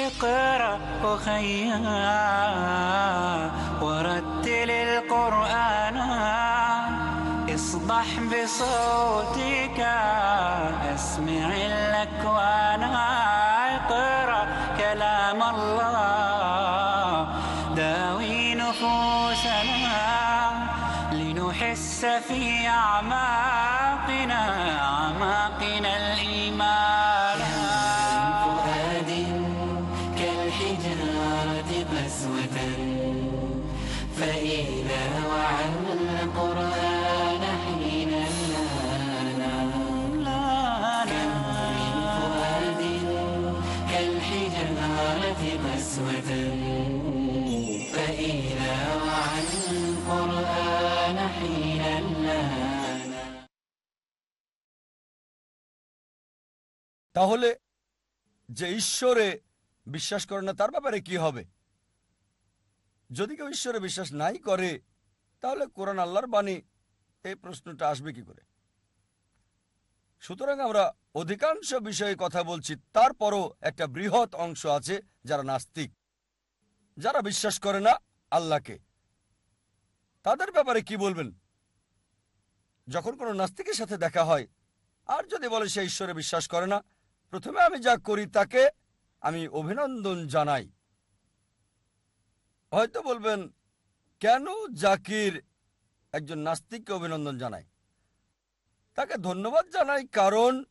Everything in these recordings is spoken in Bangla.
اقرأ أخيا ورتل القرآن. اصبح بصوتك. اسمع الأكوان. اقرأ তাহলে যে ঈশ্বরে বিশ্বাস করে না, তার ব্যাপারে কি হবে? যদি কেউ ঈশ্বরে বিশ্বাস নাই করে, তাহলে কোরআন আল্লাহর বাণী, এই প্রশ্নটা আসবে কি করে? সুতরাং আমরা অধিকাংশ বিষয়ে কথা বলছি, তারপরও একটা বৃহৎ অংশ আছে যারা নাস্তিক। যারা বিশ্বাস করে না আল্লাহকে, তাদের ব্যাপারে কি বলবেন? যখন কোনো নাস্তিকের সাথে দেখা হয়, আর যদি বলে সে ঈশ্বরে বিশ্বাস করে না প্রথমে আমি যা করি তাকে আমি অভিনন্দন জানাই। হয়তো বলবেন, কেন জাকির একজন নাস্তিককে অভিনন্দন জানায়? তাকে ধন্যবাদ জানাই কারণ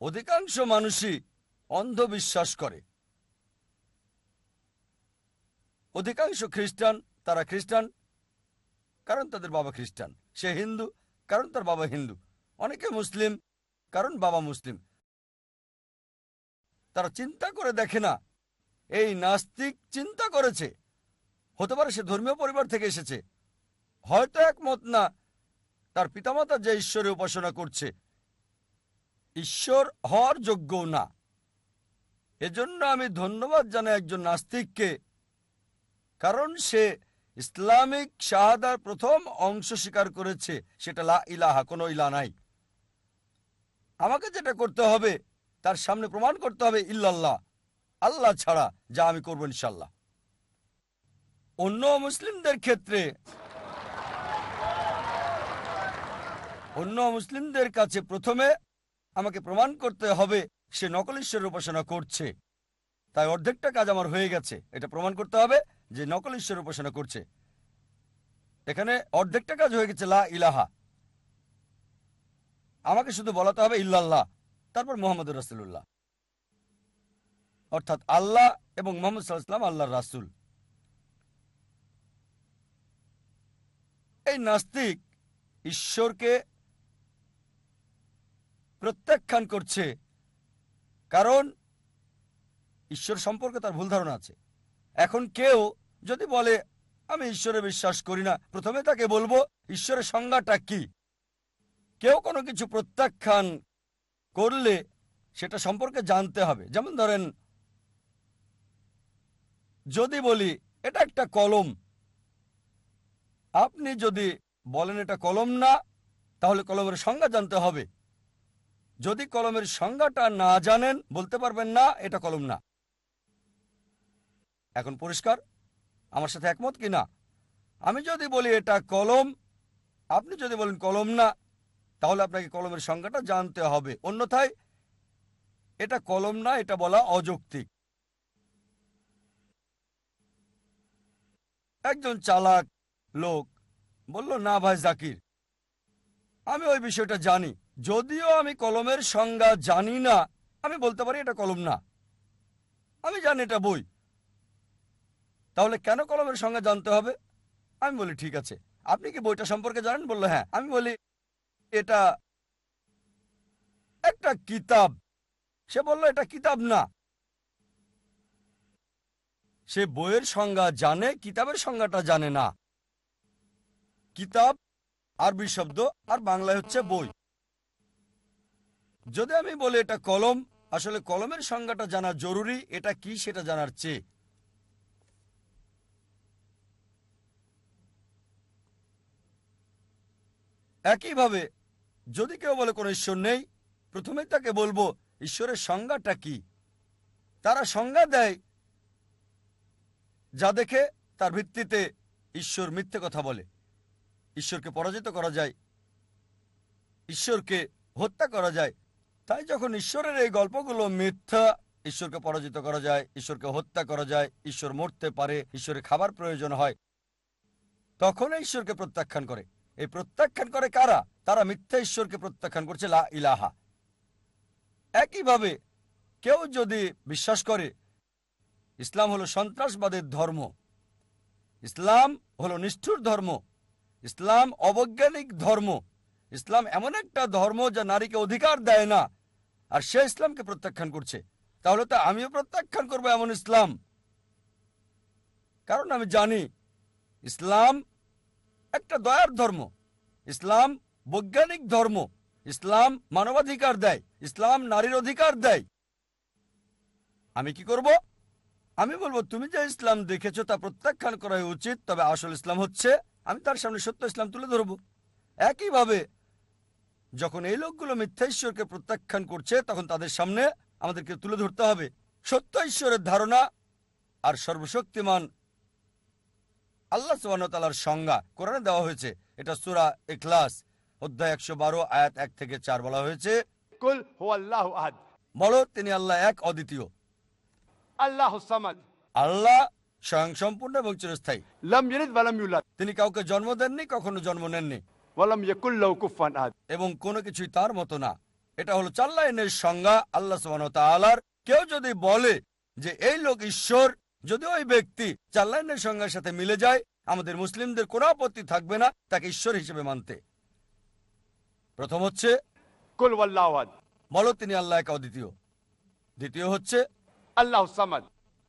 অধিকাংশ মানুষই অন্ধবিশ্বাস করে। অধিকাংশ খ্রিস্টান, তারা খ্রিস্টান, কারণ তাদের বাবা খ্রিস্টান। সে হিন্দু, কারণ তার বাবা হিন্দু। অনেকে মুসলিম, কারণ বাবা মুসলিম। তারা চিন্তা করে দেখে না। এই নাস্তিক চিন্তা করেছে। হতে পারে সে ধর্মীয় পরিবার থেকে এসেছে। হয়তো একমত না, তার পিতামাতা যে ঈশ্বরে উপাসনা করছে। ঈশ্বর হওয়ার যোগ্যও না। এজন্য আমি ধন্যবাদ জানাই একজন নাস্তিককে, কারণ সে ইসলামিক শাহাদার প্রথম অংশ স্বীকার করেছে, সেটা লা ইলাহা, কোনো ইলা নাই। আমাকে যেটা করতে হবে তার সামনে প্রমাণ করতে হবে, ইল্লাল্লাহ। আল্লাহ ছাড়া যা আমি করব ইনশাল্লাহ। অন্য মুসলিমদের ক্ষেত্রে, অন্য মুসলিমদের কাছে প্রথমে আমাকে প্রমাণ করতে হবে, সে নকল ঈশ্বরের উপাসনা করছে। তাই অর্ধেকটা কাজ আমার হয়ে গেছে। এটা প্রমাণ করতে হবে যে নকল ঈশ্বরের উপাসনা করছে। এখানে অর্ধেকটা কাজ হয়ে গেছে, লা ইলাহা। আমাকে শুধু বলাতে হবে, ইল্লাল্লাহ। তারপর মোহাম্মদ রাসুল্লাহ অর্থাৎ আল্লাহ এবং মোহাম্মদ সাল্লাম আল্লাহর রাসুল। এই নাস্তিক ঈশ্বরকে প্রত্যাখ্যান করছে কারণ ঈশ্বর সম্পর্কে তার ভুল ধারণা আছে। এখন কেউ যদি বলে, আমি ঈশ্বরে বিশ্বাস করি না, প্রথমে তাকে বলব, ঈশ্বরের সংজ্ঞাটা কি? কেউ কোনো কিছু প্রত্যাখ্যান করলে সেটা সম্পর্কে জানতে হবে। যেমন ধরেন, যদি বলি, এটা একটা কলম। আপনি যদি বলেন, এটা কলম না, তাহলে কলমের সংজ্ঞা জানতে হবে। যদি কলমের সংজ্ঞাটা না জানেন, বলতে পারবেন, না, এটা কলম না। এখন পরিষ্কার? আমার সাথে একমত কি না? আমি যদি বলি, এটা কলম, আপনি যদি বলেন, কলম না তাহলে আপনাকে কলমের সংজ্ঞাটা জানতে হবে। অন্যথায় এটা কলম না, এটা বলা অযৌক্তিক। একজন চালাক লোক বলল, না ভাই জাকির, আমি ওই বিষয়টা জানি। যদিও আমি কলমের সংজ্ঞা জানি না, আমি বলতে পারি এটা কলম না। আমি জানি এটা বই। তাহলে কেন কলমের সংজ্ঞা জানতে হবে? আমি বলি, ঠিক আছে। আপনি কি বইটা সম্পর্কে জানেন? বলল হ্যাঁ। আমি বলি এটা একটা কিতাব। সে বলল, এটা কিতাব না। সে বইয়ের সংজ্ঞা জানে, কিতাবের সংজ্ঞাটা জানে না। কিতাব, আরবি শব্দ, আর বাংলায় হচ্ছে বই। যদি আমি বলি এটা কলম, আসলে কলমের সংজ্ঞাটা জানা জরুরি, এটা কি সেটা জানার চেয়ে। একইভাবে যদি কেউ বলে কোনো ঈশ্বর নেই, প্রথমেই তাকে বলব, ঈশ্বরের সংজ্ঞাটা কি? তারা সংজ্ঞা দেয় যা দেখে তার ভিত্তিতে ঈশ্বর মিথ্যে কথা বলে। ঈশ্বরকে পরাজিত করা যায়, ঈশ্বরকে হত্যা করা যায়। তাই যখন ঈশ্বরের এই গল্পগুলো মিথ্যা, ঈশ্বরকে পরাজিত করা যায়, ঈশ্বরকে হত্যা করা যায়, ঈশ্বর মরতে পারে, ঈশ্বরের খাবার প্রয়োজন হয় তখন ঈশ্বরকে প্রত্যাখ্যান করে। এই প্রত্যাখ্যান করে কারা? তারা মিথ্যা ঈশ্বরকে প্রত্যাখ্যান করছে, লা ইলাহা। একইভাবে কেউ যদি বিশ্বাস করে, ইসলাম হলো সন্ত্রাসবাদের ধর্ম, ইসলাম হলো নিষ্ঠুর ধর্ম, ইসলাম অবৈজ্ঞানিক ধর্ম, ইসলাম এমন একটা ধর্ম যা নারীকে অধিকার দেয় না, আর সে ইসলামকে প্রত্যাখ্যান করছে। তাহলে তো আমিও প্রত্যাখ্যান করব এমন ইসলাম। কারণ আমি জানি, ইসলাম একটা দয়ার ধর্ম। ইসলাম বৈজ্ঞানিক ধর্ম। ইসলাম মানবাধিকার দেয়। ইসলাম নারীর অধিকার দেয়। আমি কি করব? আমি বলব, তুমি যে ইসলাম দেখেছ তা প্রত্যাখ্যান করাই উচিত, তবে আসল ইসলাম হচ্ছে, আমি তার সামনে সত্য ইসলাম তুলে ধরব। একইভাবে, যখন এই লোকগুলো মিথ্যা ঈশ্বরকে প্রত্যাখ্যান করছে, তখন তাদের সামনে আমাদেরকে তুলে ধরতে হবে। সত্য ঈশ্বরের ধারণা আর সর্বশক্তিমান আল্লাহ সুবাহতালার সংজ্ঞা কোরআনে দেওয়া হয়েছে এটা সুরা এখলাস অধ্যায় একশো বারো আয়াত এক থেকে চার বলা হয়েছে. বলো তিনি আল্লাহ এক অদ্বিতীয় samad. আল্লাহ স্বয়ং সম্পূর্ণ এবং চিরস্থায়ী. তিনি কাউকে জন্ম দেননি কখনো জন্ম নেননি. এবং কোনো কিছুই তার মতো না এটা হলো চাল্লাইনের সংজ্ঞা আল্লাহ সুবাহতালার কেউ যদি বলে যে এই লোক ঈশ্বর যদি ওই ব্যক্তি চাল্লাইনের সংজ্ঞার সাথে মিলে যায় আমাদের মুসলিমদের কোনো আপত্তি থাকবে না তাকে ঈশ্বর হিসেবে মানতে প্রথম হচ্ছে. বলো তিনি আল্লাহ এক অদ্বিতীয় দ্বিতীয় হচ্ছে samad.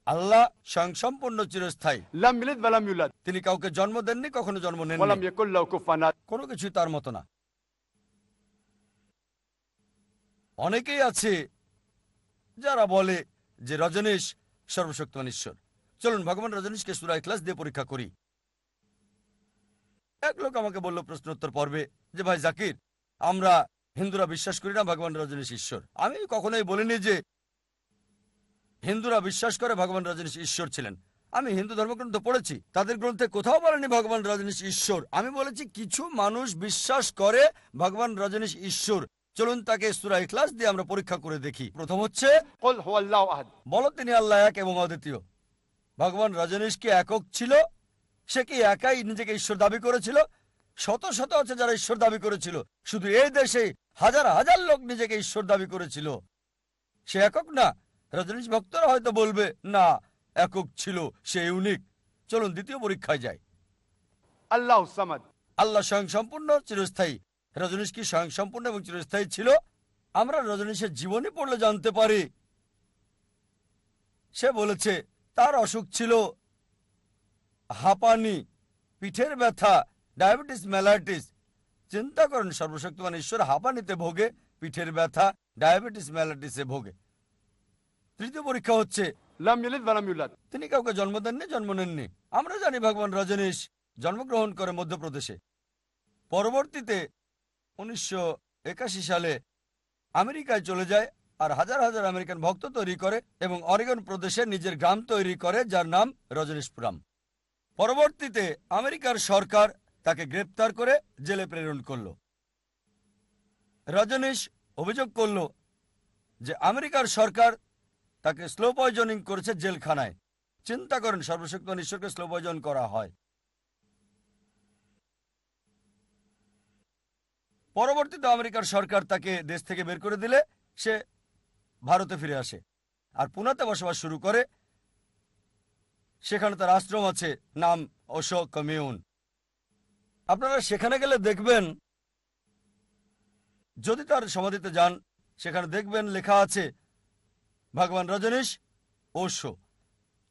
আল্লাহ স্বয়ং সম্পূর্ণ চিরস্থায়ী. তিনি কাউকে জন্ম দেননি কখনো জন্ম ahad. কোনো কিছুই তার মতো না অনেকেই আছে যারা বলে যে রজনীশ সর্বশক্তিমান ঈশ্বর চলুন, ভগবান রজনীশকে সুরা ক্লাস দিয়ে পরীক্ষা করি। এক লোক আমাকে বলল প্রশ্নোত্তর পর্বে যে, ভাই জাকির, আমরা হিন্দুরা বিশ্বাস করি না ভগবান রজনীশ ঈশ্বর। আমি কখনোই বলিনি যে, হিন্দুরা বিশ্বাস করে ভগবান রজনীশ ঈশ্বর ছিলেন। আমি হিন্দু ধর্মগ্রন্থ পড়েছি, তাদের গ্রন্থে কোথাও বলেনি ভগবান রজনীশ ঈশ্বর। আমি বলেছি, কিছু মানুষ বিশ্বাস করে ভগবান রজনীশ ঈশ্বর। চলুন তাকে সুরা ইখলাস দিয়ে আমরা পরীক্ষা করে দেখি। প্রথম হচ্ছে. বলো তিনি আল্লাহ এক এবং অদ্বিতীয়। ভগবান রজনীশ কি একক ছিল সে কি একাই নিজেকে ঈশ্বর দাবি করেছিল? শত শত আছে যারা ঈশ্বর দাবি করেছিল শুধু এই দেশে হাজার হাজার লোক নিজেকে ঈশ্বর দাবি করেছিল। সে একক না রজনীশ ভক্তরা হয়তো বলবে না একক ছিল সে ইউনিক চলুন দ্বিতীয় পরীক্ষায় যাই। আল্লাহ আল্লাহ স্বয়ং সম্পূর্ণ চিরস্থায়ী। রজনীশ কি স্বয়ং সম্পূর্ণ এবং চিরস্থায়ী ছিল? আমরা রজনীশের জীবনী পড়লে জানতে পারি। সে বলেছে তার অসুখ ছিল হাঁপানি পিঠের ব্যথা ডায়াবেটিস ম্যালাইটিস চিন্তা করেন সর্বশক্তিমান ঈশ্বর হাঁপানিতে ভোগে পিঠের ব্যথা ডায়াবেটিস ম্যালাইটিসে ভোগে। তৃতীয় পরীক্ষা হচ্ছে তিনি কাউকে জন্ম দেননি জন্ম নেননি। আমরা জানি ভগবান রজনীশ জন্মগ্রহণ করে মধ্যপ্রদেশে। পরবর্তীতে উনিশশো সালে আমেরিকায় চলে যায় আর হাজার হাজার আমেরিকান ভক্ত তৈরি করে এবং অরেগন প্রদেশে নিজের গ্রাম তৈরি করে, যার নাম রজনীশপুরাম। পরবর্তীতে আমেরিকার সরকার তাকে গ্রেপ্তার করে জেলে প্রেরণ করল। রজনীশ অভিযোগ করল যে আমেরিকার সরকার তাকে স্লো পয়জনিং করেছে জেলখানায়। চিন্তা করেন সর্বশক্তিমান ঈশ্বরকে স্লো পয়জন করা হয়। পরবর্তীতে আমেরিকার সরকার তাকে দেশ থেকে বের করে দিলে সে ভারতে ফিরে আসে। আর পুনাতে বসবাস শুরু করে। সেখানে তার আশ্রম আছে, নাম ওশো কমিউন আপনারা সেখানে গেলে দেখবেন, যদি তার সমাধিতে যান, সেখানে দেখবেন লেখা আছে, ভগবান রজনীশ ওশো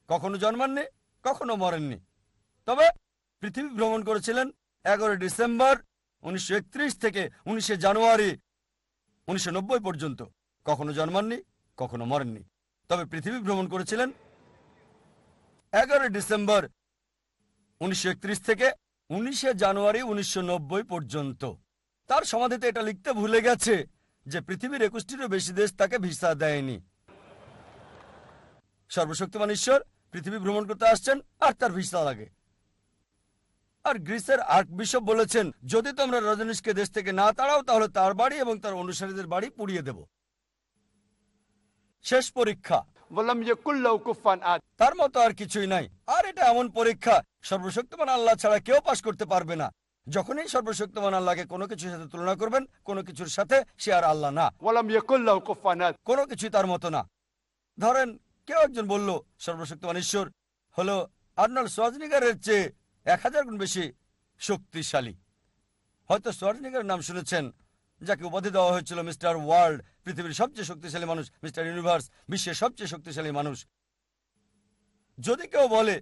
কখনো জন্মাননি, কখনো মরেননি। তবে পৃথিবী ভ্রমণ করেছিলেন এগারোই ডিসেম্বর উনিশশো থেকে উনিশে জানুয়ারি উনিশশো নব্বই পর্যন্ত। কখনো জন্মাননি, কখনো মরেননি। তবে পৃথিবী ভ্রমণ করেছিলেন এগারোই ডিসেম্বর উনিশশো একত্রিশ থেকে উনিশে জানুয়ারি উনিশশো নব্বই পর্যন্ত। তার সমাধিতে এটা লিখতে ভুলে গেছে যে পৃথিবীর একুশটিরও বেশি দেশ তাকে ভিসা দেয়নি। সর্বশক্তিমান ঈশ্বর পৃথিবী ভ্রমণ করতে আসছেন আর তার ভিসা লাগে। আর গ্রিসের আর্ট বিশপ বলেছেন যদি তোমরা রজনীশকে দেশ থেকে না তাড়াও তাহলে তার বাড়ি এবং তার অনুসারীদের বাড়ি পুড়িয়ে দেব। শেষ পরীক্ষা। বললাম যে কুল্লাউ কুফান আজ তার মতো আর কিছুই নাই। আর এটা এমন পরীক্ষা সর্বশক্তিমান আল্লাহ ছাড়া কেউ পাশ করতে পারবে না। যখনই সর্বশক্তিমান আল্লাহকে কোনো কিছুর সাথে তুলনা করবেন কোনো কিছুর সাথে সে আর আল্লাহ না। কোনো কিছু তার মতো না। ধরেন কেউ একজন বলল সর্বশক্তিমান ঈশ্বর। হলো আর্নাল সোয়াজনিগারের চেয়ে এক হাজার গুণ বেশি শক্তিশালী। হয়তো সোয়াজনিগারের নাম শুনেছেন, যাকে উপাধি দেওয়া হয়েছিল মিস্টার ওয়ার্ল্ড, পৃথিবীর সবচেয়ে শক্তিশালী মানুষ, মিস্টার ইউনিভার্স, বিশ্বের সবচেয়ে শক্তিশালী মানুষ। যদি কেউ বলে,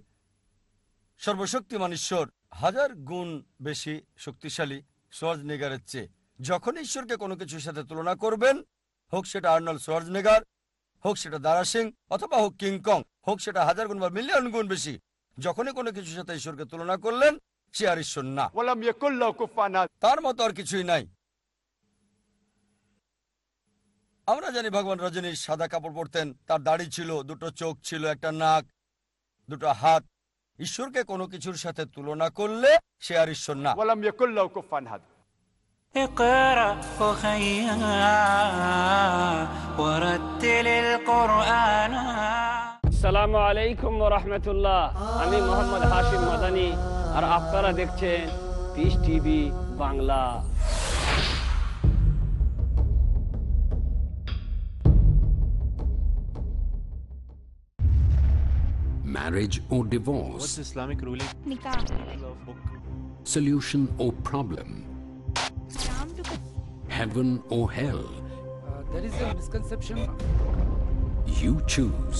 সর্বশক্তিমান ঈশ্বর হাজার গুণ বেশি শক্তিশালী সোয়াজনিগারের চেয়ে, যখন ঈশ্বরকে কোনো কিছুর সাথে তুলনা করবেন, হোক সেটা আর্নল্ড সোয়ার্জনেগার, হোক সেটা দারা সিং অথবা হোক কিংকং হোক সেটা হাজার গুণ বা মিলিয়ন গুণ বেশি যখনই কোনো কিছুর সাথে ঈশ্বরকে তুলনা করলেন সে আর ঈশ্বর না ولم يكن له كفوا احد তার মতো আর কিছুই নাই আমরা জানি ভগবান রজনী সাদা কাপড় পরতেন তার দাড়ি ছিল দুটো চোখ ছিল একটা নাক দুটো হাত ঈশ্বরকে কোনো কিছুর সাথে তুলনা করলে সে আর ঈশ্বর না ولم يكن له كفوا احد اقرأ أخيا ورتل القرآن সালামু আলাইকুম রহমতুল্লাহ আমি মোহাম্মদ হাশিম মাদানি আর আপনারা দেখছেন peace TV Bangla Marriage or divorce? Islamic ruling? Nikah. Solution or problem? Islam to Heaven or hell? Uh, there is a misconception You choose.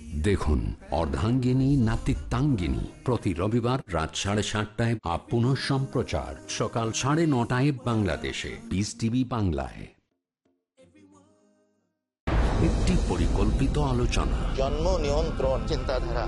দেখুন, অর্ধাঙ্গিনী, নাতিত্বাঙ্গিনী। প্রতি রবিবার রাত সাড়ে সাতটায় আপন পুনঃ সম্প্রচার। সকাল সাড়ে নটায় বাংলাদেশে। পিস টিভি বাংলায়। একটি পরিকল্পিত আলোচনা। জন্ম নিয়ন্ত্রণ চিন্তাধারা।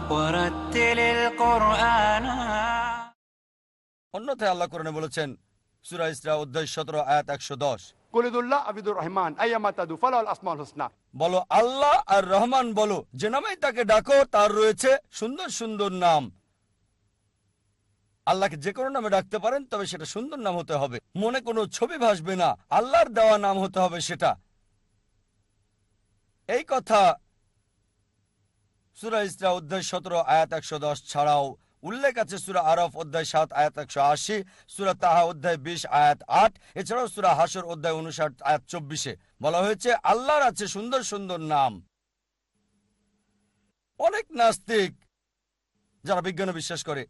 অন্যথায় আল্লাহ কোরআনে বলেছেন সুরা ইসরা অধ্যায় সতেরো আয়াত একশো দশ। বলো আল্লাহ আর রহমান বলো যে নামেই তাকে ডাকো তার রয়েছে সুন্দর সুন্দর নাম। আল্লাহকে যে কোনো নামে ডাকতে পারেন তবে সেটা সুন্দর নাম হতে হবে। মনে কোনো ছবি ভাসবে না আল্লাহর দেওয়া নাম হতে হবে সেটা। এই কথা সুরা ইসরা অধ্যায় সতেরো, আয়াত একশো দশ ছাড়াও উল্লেখ আছে সুরা আরফ অধ্যায় সাত, আয়াত একশো আশি, সুরা তাহা অধ্যায় বিশ, আয়াত আট, এছাড়াও সুরা হাসর অধ্যায় উনষাট, আয়াত চব্বিশে। বলা হয়েছে, আল্লাহর আছে সুন্দর সুন্দর নাম। অনেক নাস্তিক, যারা বিজ্ঞানে বিশ্বাস করে,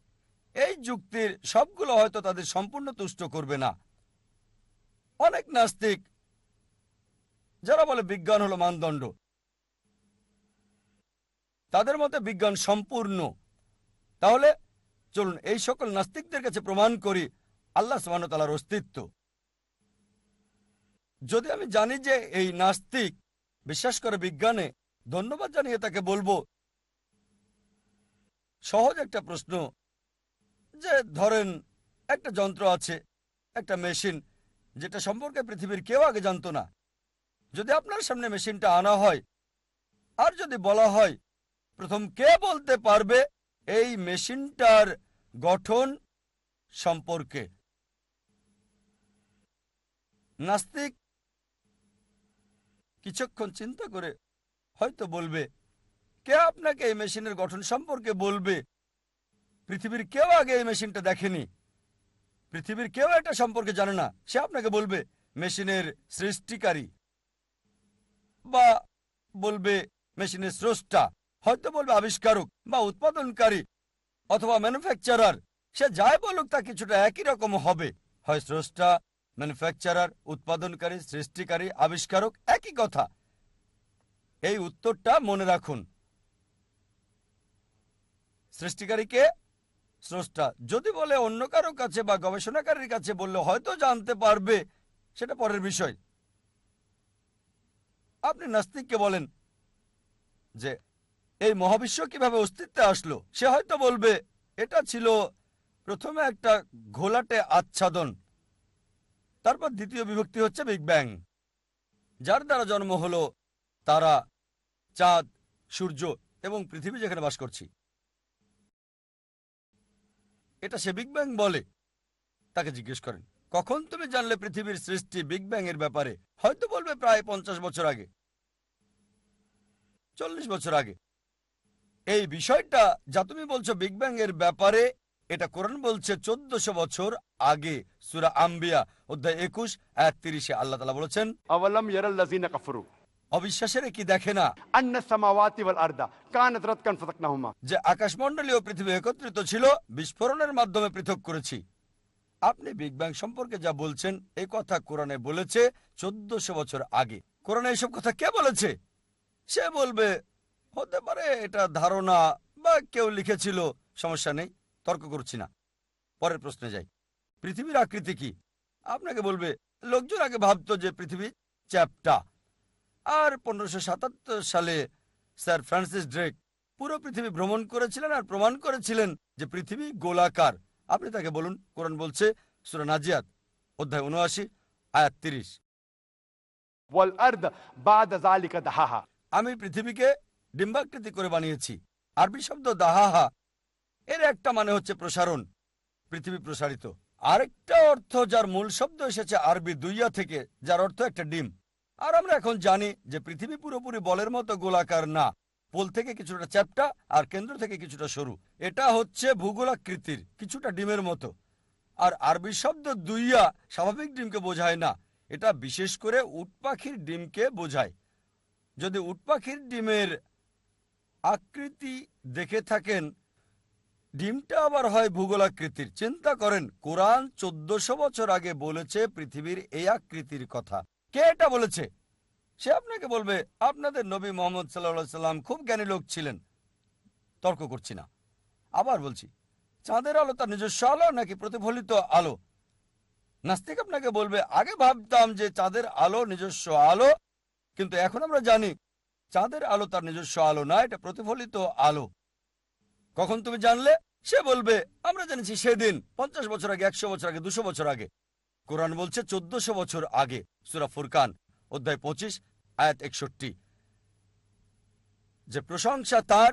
এই যুক্তির সবগুলো হয়তো তাদের সম্পূর্ণ তুষ্ট করবে না। অনেক নাস্তিক, যারা বলে বিজ্ঞান হলো মানদণ্ড তাদের মতে বিজ্ঞান সম্পূর্ণ। তাহলে চলুন এই সকল নাস্তিকদের কাছে প্রমাণ করি আল্লাহ সুবাহতালার অস্তিত্ব। যদি আমি জানি যে এই নাস্তিক বিশ্বাস করে বিজ্ঞানে, ধন্যবাদ জানিয়ে তাকে বলব, সহজ একটা প্রশ্ন, যে ধরেন একটা যন্ত্র আছে, একটা মেশিন, যেটা সম্পর্কে পৃথিবীর কেউ আগে জানতো না। যদি আপনার সামনে মেশিনটা আনা হয়, আর যদি বলা হয় প্রথম কে বলতে পারবে এই মেশিনটার গঠন সম্পর্কে? নাস্তিক কিছুক্ষণ চিন্তা করে হয়তো বলবে, কে আপনাকে এই মেশিনের গঠন সম্পর্কে বলবে? পৃথিবীর কেউ আগে এই মেশিনটা দেখেনি। পৃথিবীর কেউ এটা সম্পর্কে জানে না। সে আপনাকে বলবে, মেশিনের সৃষ্টিকারী। বা বলবে, মেশিনের স্রষ্টা। হয়তো বলবে আবিষ্কারক বা উৎপাদনকারী অথবা ম্যানুফ্যাকচারার সে যাই বলুক, তা কিছুটা একই রকম হবে। হয় স্রষ্টা ম্যানুফ্যাকচারার উৎপাদনকারী, সৃষ্টিকারী, আবিষ্কারক, একই কথা। এই উত্তরটা মনে রাখুন। সৃষ্টিকারীকে স্রষ্টা। যদি বলে অন্য কারও কাছে বা গবেষণাকারীর কাছে বললে হয়তো জানতে পারবে। সেটা পরের বিষয়। আপনি নাস্তিককে বলেন যে এই মহাবিশ্ব কীভাবে অস্তিত্বে আসলো? সে হয়তো বলবে, এটা ছিল প্রথমে একটা ঘোলাটে আচ্ছাদন। তারপর দ্বিতীয় বিভক্তি হচ্ছে বিগ ব্যাং। যার দ্বারা জন্ম হলো তারা, চাঁদ, সূর্য এবং পৃথিবী যেখানে বাস করছি। এটা সে বিগ ব্যাং বলে, তাকে জিজ্ঞেস করেন। কখন তুমি জানলে পৃথিবীর সৃষ্টি বিগ ব্যাং এর ব্যাপারে? হয়তো বলবে প্রায় পঞ্চাশ বছর আগে। চল্লিশ বছর আগে। এই বিষয়টা যা তুমি বলছো বিগ ব্যাং এর ব্যাপারে এটা কোরআন বলছে চোদ্দশো বছর আগে সুরা আম্বিয়া অধ্যায় একুশ এক তিরিশে। আল্লাহ তালা বলেছেন আওয়ালাম ইয়ারাল্লাজিনা কাফরু। অবিশ্বাসের কি দেখে না? যে আকাশমন্ডলী ও পৃথিবী একত্রিত ছিল বিস্ফোরণের মাধ্যমে পৃথক করেছি। আপনি বিগ ব্যাং সম্পর্কে যা বলছেন এ কথা কোরআনে বলেছে চোদ্দশো বছর আগে। কোরআনে এসব কথা কে বলেছে? সে বলবে হতে পারে এটা ধারণা বা কেউ লিখেছিল সমস্যা নেই তর্ক করছি না। পরের প্রশ্নে যাই। পৃথিবীর আকৃতি কি? আপনাকে বলবে লোকজন আগে ভাবত যে পৃথিবী চ্যাপটা। আর পনেরোশো সালে স্যার ফ্রান্সিস ড্রেক পুরো পৃথিবী ভ্রমণ করেছিলেন আর প্রমাণ করেছিলেন যে পৃথিবী গোলাকার। আপনি তাকে বলুন কোরআন বলছে সুরা নাজিয়াত অধ্যায় উনআশি আয়াত তিরিশ। আমি পৃথিবীকে ডিম্বাকৃতি করে বানিয়েছি। আরবি শব্দ দাহাহা। এর একটা মানে হচ্ছে প্রসারণ, পৃথিবী প্রসারিত। আরেকটা অর্থ যার মূল শব্দ এসেছে আরবি দুইয়া থেকে, যার অর্থ একটা ডিম। আর আমরা এখন জানি যে পৃথিবী পুরোপুরি বলের মতো গোলাকার না। পোল থেকে কিছুটা চ্যাপটা আর কেন্দ্র থেকে কিছুটা সরু। এটা হচ্ছে ভূগোলাকৃতির কিছুটা ডিমের মতো। আর আরবি শব্দ দুইয়া স্বাভাবিক ডিমকে বোঝায় না। এটা বিশেষ করে উট পাখির ডিমকে বোঝায়। যদি উট পাখির ডিমের আকৃতি দেখে থাকেন। ডিমটা আবার হয় ভূগোলাকৃতির। চিন্তা করেন, কোরআন চোদ্দশো বছর আগে বলেছে পৃথিবীর এই আকৃতির কথা। কে এটা বলেছে? সে আপনাকে বলবে, আপনাদের নবী মোহাম্মদ সাল্লা সাল্লাম খুব জ্ঞানী লোক ছিলেন। তর্ক করছি না। আবার বলছি, চাঁদের আলো তার নিজস্ব আলো নাকি প্রতিফলিত আলো? নাস্তিক আপনাকে বলবে, আগে ভাবতাম যে চাঁদের আলো নিজস্ব আলো, কিন্তু এখন আমরা জানি চাঁদের আলো তার নিজস্ব আলো না, এটা প্রতিফলিত আলো। কখন তুমি জানলে? সে বলবে, আমরা জেনেছি সেদিন, পঞ্চাশ বছর আগে, একশো বছর আগে, দুশো বছর আগে। কোরআন বলছে চোদ্দশো বছর আগে, সুরা ফুরকান, অধ্যায় পঁচিশ, আয়াত একষট্টি। যে প্রশংসা তার,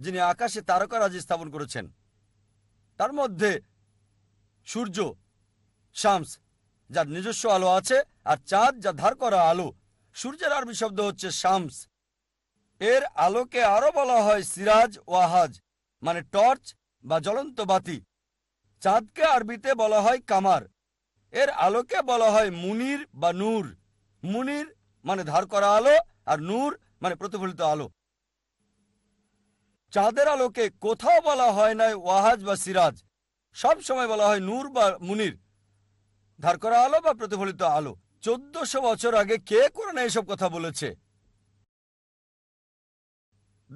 যিনি আকাশে তারকারাজি স্থাপন করেছেন, তার মধ্যে সূর্য, শামস, যার নিজস্ব আলো আছে, আর চাঁদ, যা ধার করা আলো, সূর্যের আরবি শব্দ হচ্ছে শামস। এর আলোকে আরও বলা হয় সিরাজ ওয়াহাজ মানে টর্চ বা জ্বলন্ত বাতি। চাঁদকে আরবিতে বলা হয় কামার। এর আলোকে বলা হয় মুনির বা নূর। মুনির মানে ধার করা আলো আর নূর মানে প্রতিফলিত আলো। চাঁদের আলোকে কোথাও বলা হয় না ওয়াহাজ বা সিরাজ। সব সময় বলা হয় নূর বা মুনির। ধার করা আলো বা প্রতিফলিত আলো। চোদ্দশো বছর আগে কে করে না এসব কথা বলেছে?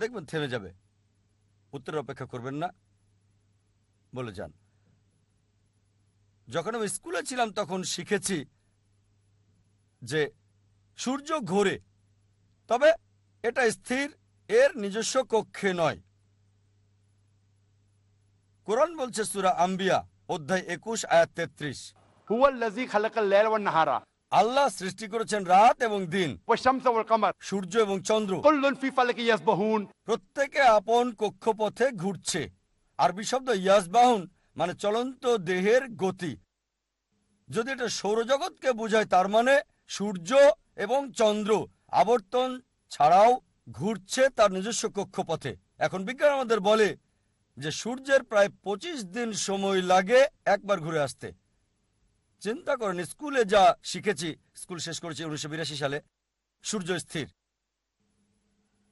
দেখবেন থেমে যাবে। উত্তরের অপেক্ষা করবেন না, বলে যান। যখন আমি স্কুলে ছিলাম তখন শিখেছি যে সূর্য ঘোরে, তবে এটা স্থির, এর নিজস্ব কক্ষে নয়। কোরআন বলছে সুরা আম্বিয়া, অধ্যায় একুশ, আয়াত তেত্রিশ। আল্লাহ সৃষ্টি করেছেন রাত এবং দিন। সূর্য এবং চন্দ্র। প্রত্যেকে আপন কক্ষপথে ঘুরছে। আরবি শব্দ ইয়াসবাহন মানে চলন্ত দেহের গতি। যদি এটা সৌরজগৎকে বোঝায় তার মানে সূর্য এবং চন্দ্র আবর্তন ছাড়াও ঘুরছে তার নিজস্ব কক্ষপথে। এখন বিজ্ঞান আমাদের বলে যে সূর্যের প্রায় ২৫ দিন সময় লাগে একবার ঘুরে আসতে। চিন্তা করেন, স্কুলে যা শিখেছি, স্কুল শেষ করেছি উনিশশো বিরাশি সালে। সূর্য স্থির।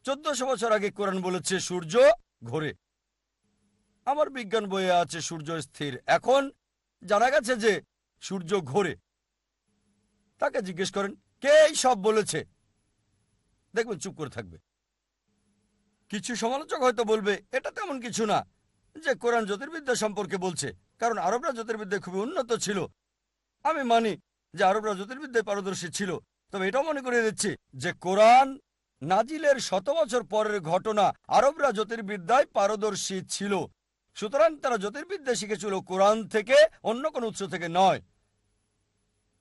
চোদ্দশো বছর আগে কোরআন বলেছে, সূর্য ঘোরে। আমার বিজ্ঞান বইয়ে আছে, সূর্য স্থির। এখন জানা গেছে যে সূর্য ঘোরে। তাকে জিজ্ঞেস করেন, কে সব বলেছে? দেখবেন, চুপ করে থাকবে। কিছু সমালোচক হয়তো বলবে, এটা তেমন কিছু না যে কোরআন জ্যোতির্বিদ্যা সম্পর্কে বলছে। কারণ আরবরা জ্যোতির্বিদ্যা খুবই উন্নত ছিল। আমি মানি যে আরবরা জ্যোতির্বিদ্যায় পারদর্শী ছিল। তবে এটাও মনে করে দিচ্ছি যে কোরআন নাজিলের শত বছর পরের ঘটনা আরবরা জ্যোতির্বিদ্যায় পারদর্শী ছিল। সুতরাং তারা জ্যোতির্বিদ্যা শিখেছিল কোরআন থেকে অন্য কোনো উৎস থেকে নয়।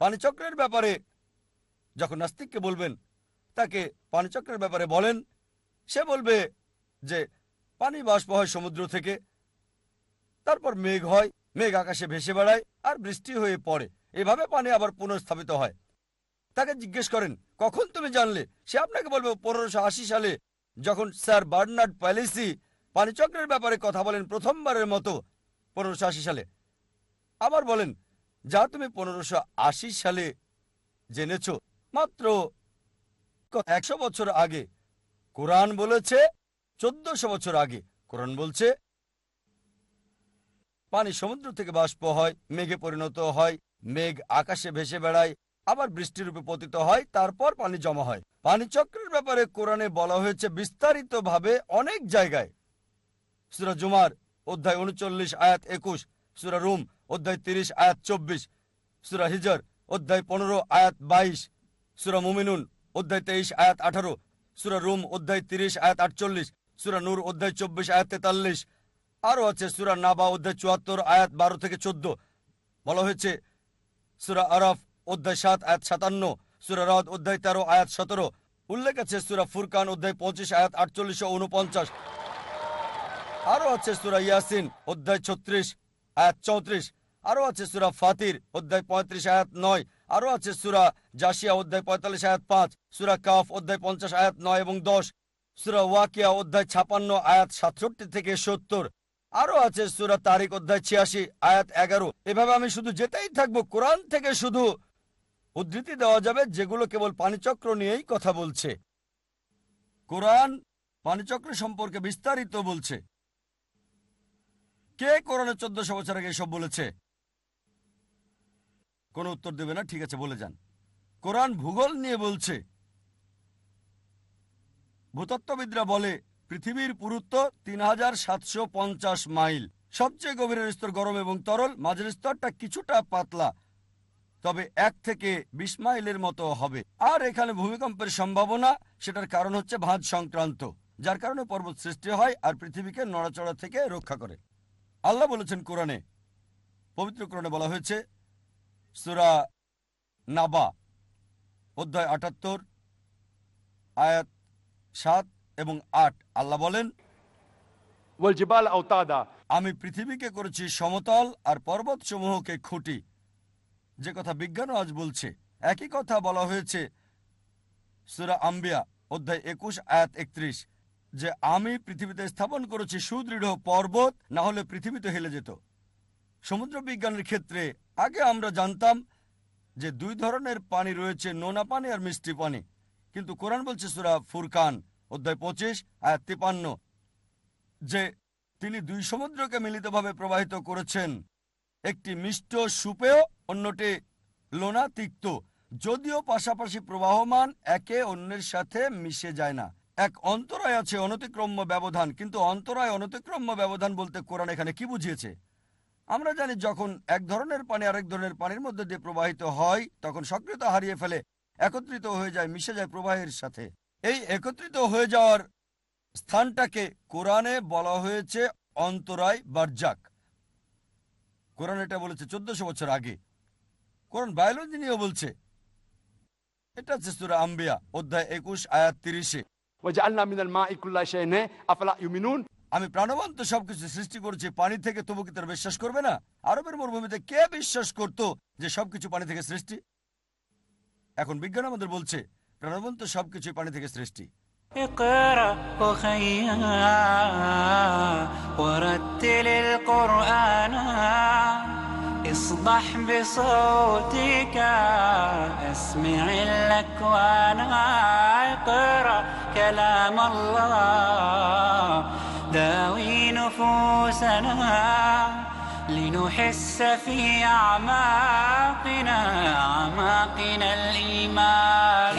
পানিচক্রের ব্যাপারে যখন নাস্তিককে বলবেন, তাকে পানিচক্রের ব্যাপারে বলেন, সে বলবে যে পানি বাষ্প হয় সমুদ্র থেকে, তারপর মেঘ হয়, মেঘ আকাশে ভেসে বেড়ায় আর বৃষ্টি হয়ে পড়ে। এভাবে পানি আবার পুনঃস্থাপিত হয়। তাকে জিজ্ঞেস করেন, কখন তুমি জানলে? সে আপনাকে বলবে পনেরোশো সালে, যখন স্যার বার্নার্ড প্যালেসি পানিচক্রের ব্যাপারে কথা বলেন প্রথমবারের মতো, পনেরোশো সালে। আবার বলেন, যা তুমি পনেরোশো সালে জেনেছ, মাত্র একশো বছর আগে। কোরআন বলেছে চোদ্দশো বছর আগে। কোরআন বলছে, পানি সমুদ্র থেকে বাষ্প হয়, মেঘে পরিণত হয় মেঘ আকাশে ভেসে বেড়ায়, আবার বৃষ্টির রূপে পতিত হয়, তারপর পানি জমা হয়। পানি চক্রের ব্যাপারে কোরআনে বলা হয়েছে, বিস্তারিতভাবে অনেক জায়গায়। সুরা জুমার অধ্যায় উনচল্লিশ, আয়াত একুশ, সুরা রুম অধ্যায় তিরিশ, আয়াত চব্বিশ, সুরা হিজর অধ্যায় পনেরো, আয়াত বাইশ, সুরা মুমিনুন অধ্যায় তেইশ, আয়াত আঠারো, সুরা রুম অধ্যায় তিরিশ, আয়াত আটচল্লিশ, সুরা নূর অধ্যায় চব্বিশ, আয়াত তেতাল্লিশ। আরও আছে সুরা নাবা অধ্যায় চুয়াত্তর, আয়াত বারো থেকে চোদ্দ। বলা হয়েছে সুরা আরফ, অধ্যায় সাত, আয়াত সাতান্ন, সুরা রদ, অধ্যায় তেরো, আয়াত সতেরো। উল্লেখ আছে সুরা ফুরকান, অধ্যায় পঁচিশ, আয়াত আটচল্লিশ উনপঞ্চাশ আরও আছে সুরা ইয়াসিন, অধ্যায় ছত্রিশ, আয়াত চৌত্রিশ। আরও আছে সুরা ফাতির, অধ্যায় পঁয়ত্রিশ, আয়াত নয়। আরও আছে সুরা জাসিয়া অধ্যায় পঁয়তাল্লিশ, আয়াত পাঁচ। সুরা কাফ, অধ্যায় পঞ্চাশ, আয়াত নয় এবং দশ। সুরা ওয়াকিয়া, অধ্যায় ছাপান্ন, আয়াত সাতষট্টি থেকে সত্তর। আরও আছে সুরা তারিক অধ্যায় ছিয়াশি, আয়াত এগারো। এভাবে আমি শুধু যেতেই থাকব, কোরআন থেকে শুধু উদ্ধৃতি দেওয়া যাবে যেগুলো কেবল পানিচক্র নিয়েই কথা বলছে। কোরআন পানিচক্র সম্পর্কে বিস্তারিত বলছে। কে কোরআনে চোদ্দশো বছর আগে এসব বলেছে? কোনো উত্তর দেবে না, ঠিক আছে, বলে যান। কোরআন ভূগোল নিয়ে বলছে। ভূতত্ত্ববিদরা বলে পৃথিবীর পুরুত্ব তিন হাজার সাতশো পঞ্চাশ মাইল। সবচেয়ে গভীরের স্তর গরম এবং তরল, মাঝের স্তরটা কিছুটা পাতলা, তবে এক থেকে বিশ মাইলের মতো হবে। আর এখানে ভূমিকম্পের সম্ভাবনা, সেটার কারণ হচ্ছে ভাঁজ সংক্রান্ত, যার কারণে পর্বত সৃষ্টি হয় আর পৃথিবীকে নড়াচড়া থেকে রক্ষা করে। আল্লাহ বলেছেন কোরআনে, পবিত্র কোরআনে বলা হয়েছে, সুরা নাবা, অধ্যায় আটাত্তর, আয়াত সাত এবং আট। আল্লাহ বলেন আমি পৃথিবীকে করেছি সমতল আর পর্বত সমূহকে খুঁটি। যে কথা বিজ্ঞান আজ বলছে। একই কথা বলা হয়েছে সুরা আম্বিয়া অধ্যায় একুশ আয়াত একত্রিশ যে আমি পৃথিবীতে স্থাপন করেছি সুদৃঢ় পর্বত না হলে পৃথিবীতে হেলে যেত। সমুদ্র বিজ্ঞানের ক্ষেত্রে আগে আমরা জানতাম যে দুই ধরনের পানি রয়েছে নোনা পানি আর মিষ্টি পানি। কিন্তু কোরআন বলছে সুরা ফুরকান অধ্যায় পঁচিশ, আয়াত তিপান্ন, যে তিনি দুই সমুদ্রকে মিলিতভাবে প্রবাহিত করেছেন। একটি মিষ্ট সুপেয়, অন্যটি লোনা তিক্ত যদিও পাশাপাশি প্রবাহমান, একে অন্যের সাথে মিশে যায় না। এক অন্তরায় আছে অনতিক্রম্য ব্যবধান, কিন্তু অন্তরায় অনতিক্রম্য ব্যবধান বলতে কোরআন এখানে কি বুঝিয়েছে? আমরা জানি যখন এক ধরনের পানি আরেক ধরনের পানির মধ্যে দিয়ে প্রবাহিত হয়, তখন সক্রিয়তা হারিয়ে ফেলে, একত্রিত হয়ে যায়, মিশে যায় প্রবাহের সাথে। এই একত্রিত হয়ে যাওয়ার স্থানটাকে কোরআনে বলা হয়েছে অন্তরায় বার্জাক। কোরআন এটা বলেছে চোদ্দশো বছর আগে। কোরআন বায়োলজি নিয়েও বলছে। এটা হচ্ছে সুরা আম্বিয়া অধ্যায় একুশ আয়াত তিরিশে। আমি প্রাণবন্ত সবকিছু সৃষ্টি করেছি পানি থেকে তবু কি তারা বিশ্বাস করবে না? আরবের মরুভূমিতে কে বিশ্বাস করত যে সবকিছু পানি থেকে সৃষ্টি? এখন বিজ্ঞান আমাদের বলছে প্রাণবন্ত সবকিছু পানি থেকে সৃষ্টি اقرأ أخيا ورتل القرآن اصبح بصوتك اسمع الأكوان اقرأ كلام الله داوي نفوسنا لنحس في أعماقنا أعماقنا الإيمان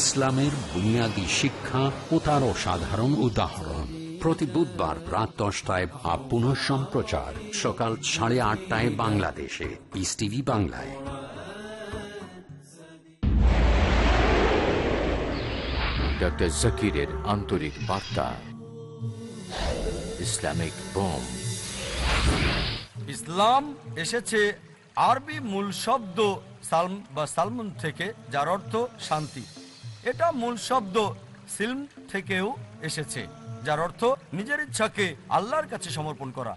ইসলামের বুনিয়াদী শিক্ষা ও তারও সাধারণ উদাহরণ। প্রতি বুধবার রাত দশটায় বা পুনঃ সম্প্রচার সকাল সাড়ে আটটায় বাংলাদেশে। পিস টিভি বাংলায়। ডক্টর জাকিরের আন্তরিক বার্তা। Islamic bomb. ইসলাম এসেছে আরবি মূল শব্দ সালম বা সালমুন থেকে যার অর্থ শান্তি। এটা মূল শব্দ সিল্ম থেকেও এসেছে, যার অর্থ নিজের ইচ্ছাকে আল্লাহর কাছে সমর্পণ করা।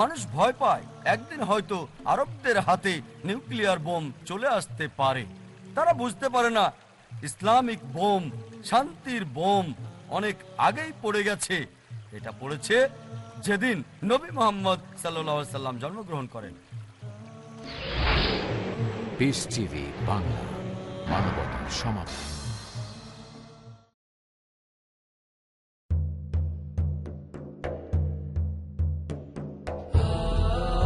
মানুষ ভয় পায়, একদিন হয়তো আরবদের হাতে নিউক্লিয়ার বোম চলে আসতে পারে। তারা বুঝতে পারে না, ইসলামিক বোম, শান্তির বোম অনেক আগেই পড়ে গেছে। এটা পড়েছে যেদিন নবী মোহাম্মদ সাল্লাহ সাল্লাম জন্মগ্রহণ করেন। বাংলা মানবতার সমাধান